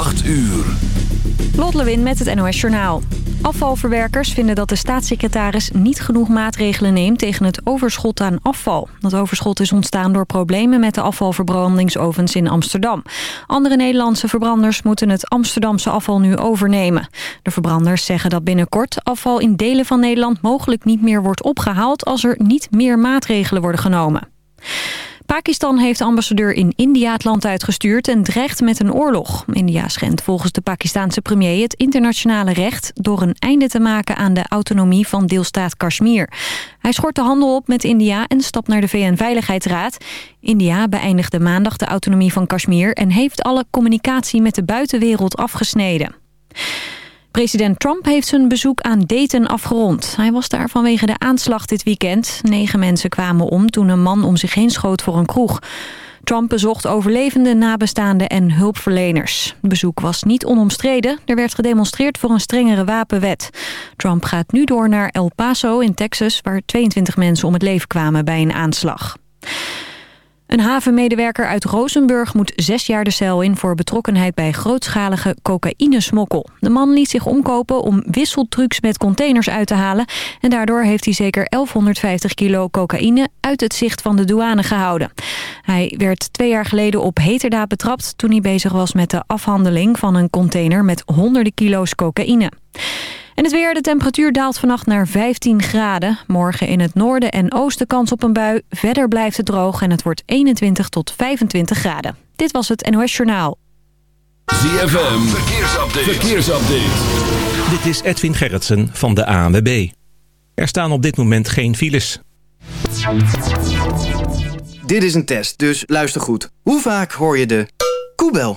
8 uur. Lot met het NOS Journaal. Afvalverwerkers vinden dat de staatssecretaris niet genoeg maatregelen neemt tegen het overschot aan afval. Dat overschot is ontstaan door problemen met de afvalverbrandingsovens in Amsterdam. Andere Nederlandse verbranders moeten het Amsterdamse afval nu overnemen. De verbranders zeggen dat binnenkort afval in delen van Nederland mogelijk niet meer wordt opgehaald als er niet meer maatregelen worden genomen. Pakistan heeft de ambassadeur in India het land uitgestuurd en dreigt met een oorlog. India schendt volgens de Pakistanse premier het internationale recht... door een einde te maken aan de autonomie van deelstaat Kashmir. Hij schort de handel op met India en stapt naar de VN-veiligheidsraad. India beëindigde maandag de autonomie van Kashmir... en heeft alle communicatie met de buitenwereld afgesneden. President Trump heeft zijn bezoek aan Dayton afgerond. Hij was daar vanwege de aanslag dit weekend. Negen mensen kwamen om toen een man om zich heen schoot voor een kroeg. Trump bezocht overlevenden, nabestaanden en hulpverleners. Het bezoek was niet onomstreden. Er werd gedemonstreerd voor een strengere wapenwet. Trump gaat nu door naar El Paso in Texas... waar 22 mensen om het leven kwamen bij een aanslag. Een havenmedewerker uit Rozenburg moet zes jaar de cel in... voor betrokkenheid bij grootschalige cocaïnesmokkel. De man liet zich omkopen om wisseltrucs met containers uit te halen... en daardoor heeft hij zeker 1150 kilo cocaïne... uit het zicht van de douane gehouden. Hij werd twee jaar geleden op heterdaad betrapt... toen hij bezig was met de afhandeling van een container... met honderden kilo's cocaïne. En het weer, de temperatuur daalt vannacht naar 15 graden. Morgen in het noorden en oosten kans op een bui. Verder blijft het droog en het wordt 21 tot 25 graden. Dit was het NOS Journaal. ZFM, verkeersupdate. verkeersupdate. Dit is Edwin Gerritsen van de ANWB. Er staan op dit moment geen files. Dit is een test, dus luister goed. Hoe vaak hoor je de koebel?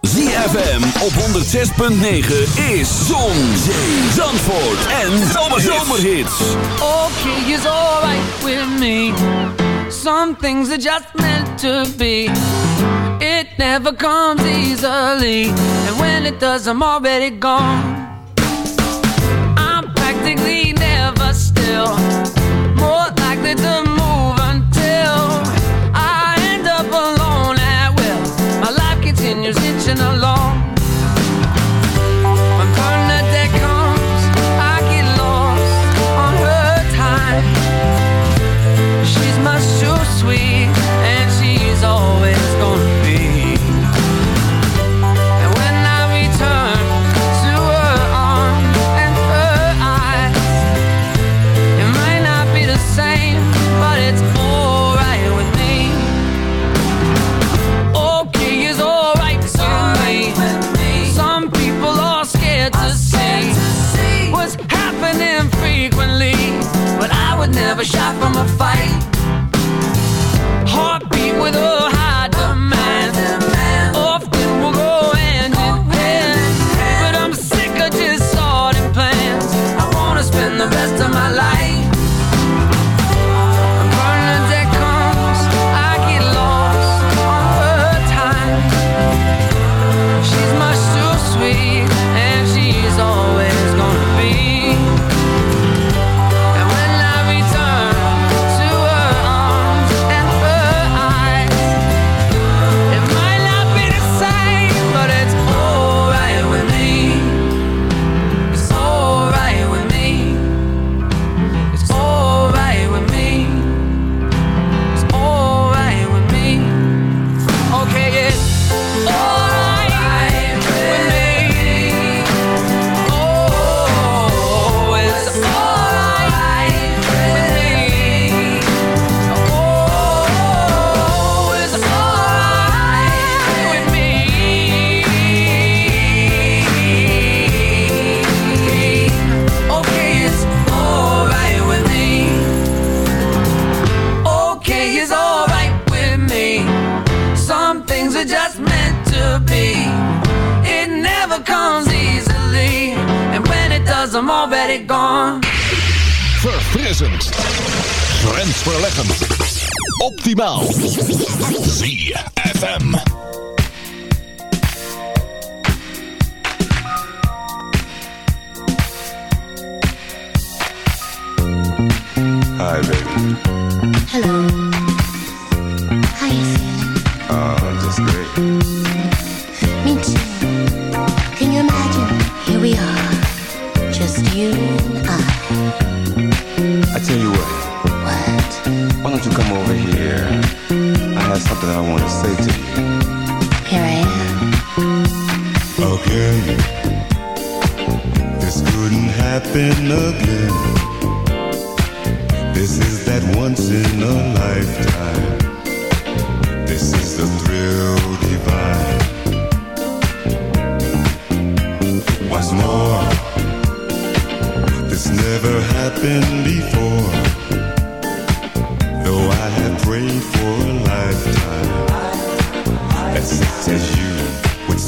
ZFM op 106.9 is Zon, Zee, Zandvoort en Zomerhits. Okay, oh, is alright with me. Some things are just meant to be. It never comes easily. And when it does, I'm already gone. I'm practically never still.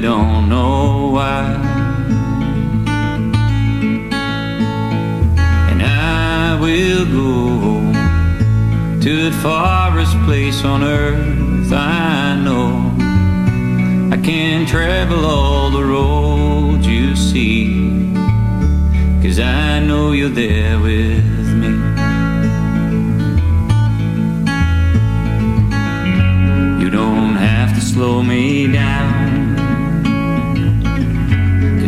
don't know why. And I will go to the farthest place on earth I know. I can travel all the roads you see, cause I know you're there with me. slow me down.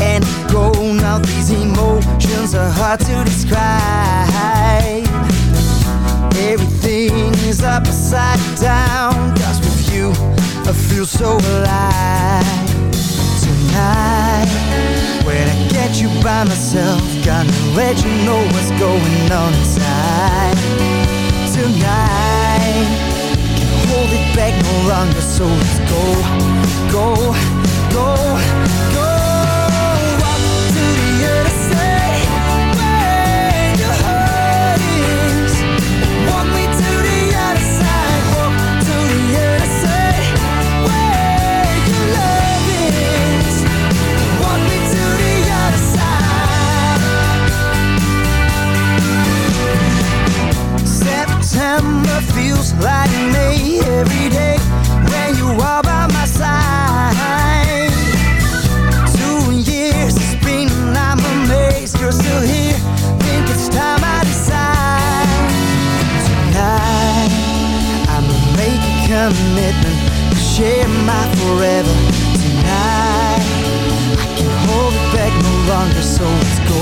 And go. Now these emotions are hard to describe. Everything is upside down. Cause with you, I feel so alive. Tonight, when I get you by myself, gonna let you know what's going on inside. Tonight, hold it back no longer, so let's go, go, go, like May every day when you are by my side. Two years it's been, I'm amazed you're still here. Think it's time I decide. Tonight, I'ma make a commitment to share my forever. Tonight, I can't hold it back no longer, so let's go,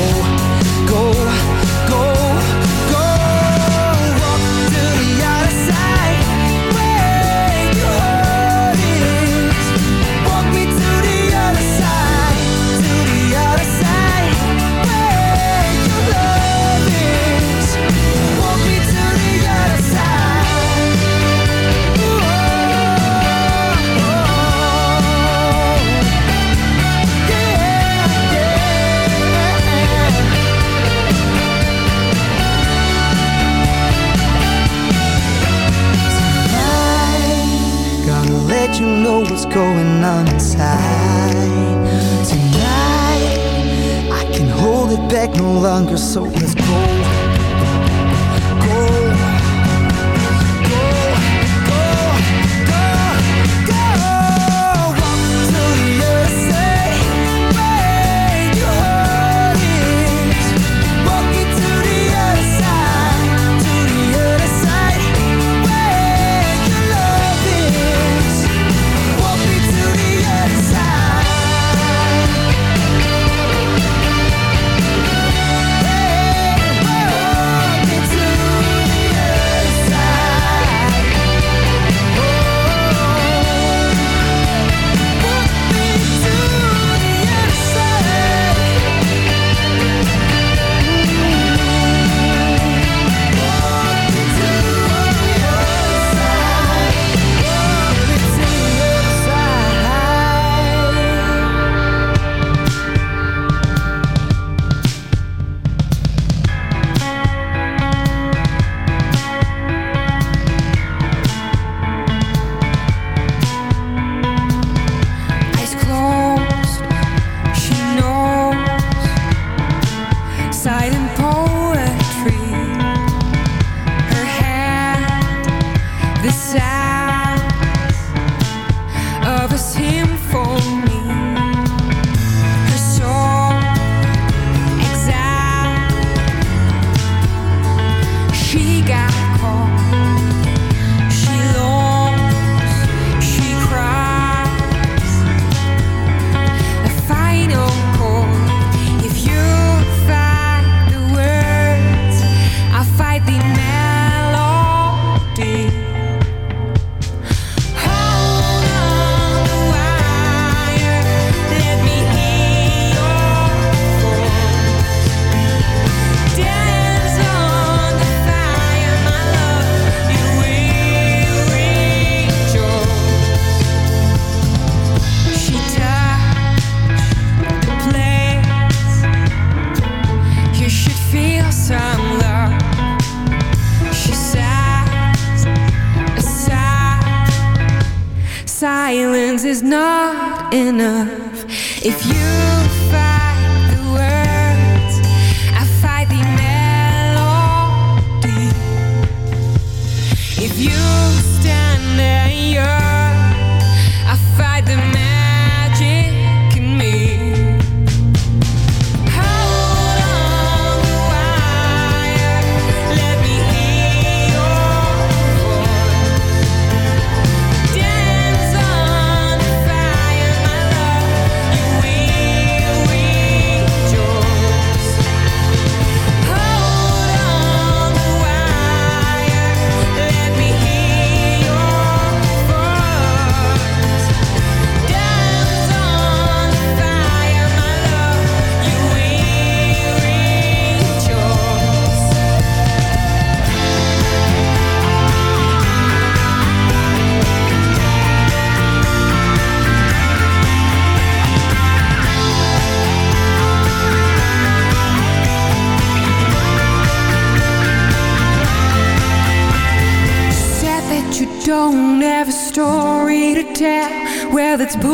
that's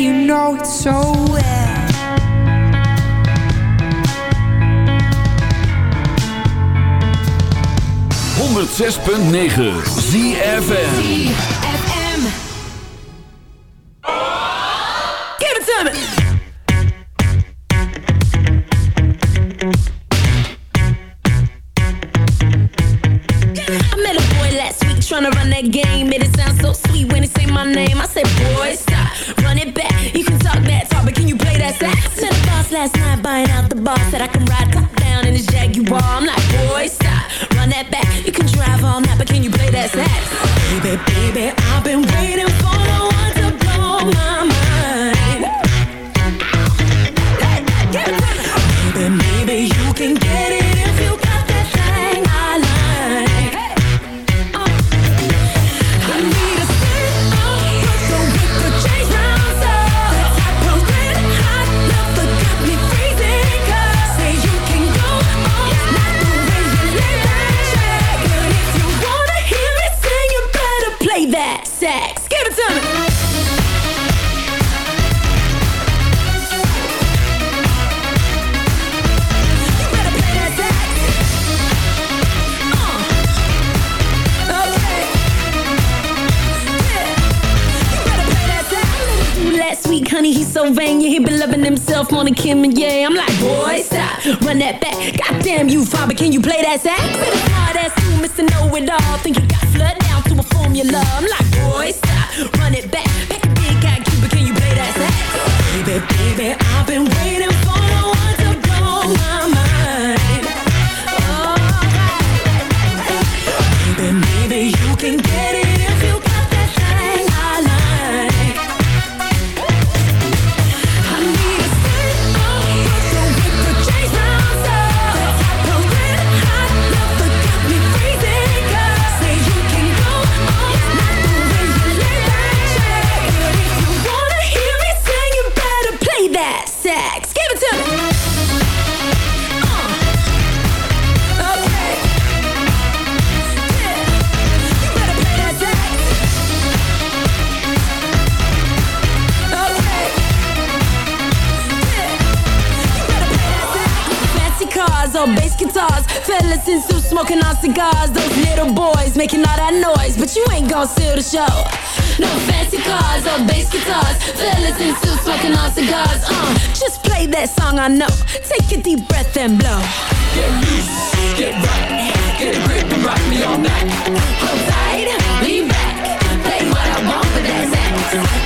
you know it so well. Punt 9 money, he's so vain. Yeah, he been loving himself more than Kim and yeah. I'm like, boy, stop, run that back. Goddamn you, father, can you play that sax? Little hard ass you, Mr. Know-It-All. Think you got flood down to a formula. I'm like, boy, stop, run it back. Pack a big guy, Cuba, can you play that sax? Baby, baby, I've been waiting stars. Fellas in suits smoking our cigars. Those little boys making all that noise. But you ain't gonna steal the show. No fancy cars or bass guitars. Fellas in suits smoking our cigars. Uh, just play that song I know. Take a deep breath and blow. Get loose, get right, get a grip and rock me all night. Hold tight, lean back, play what I want, for that it.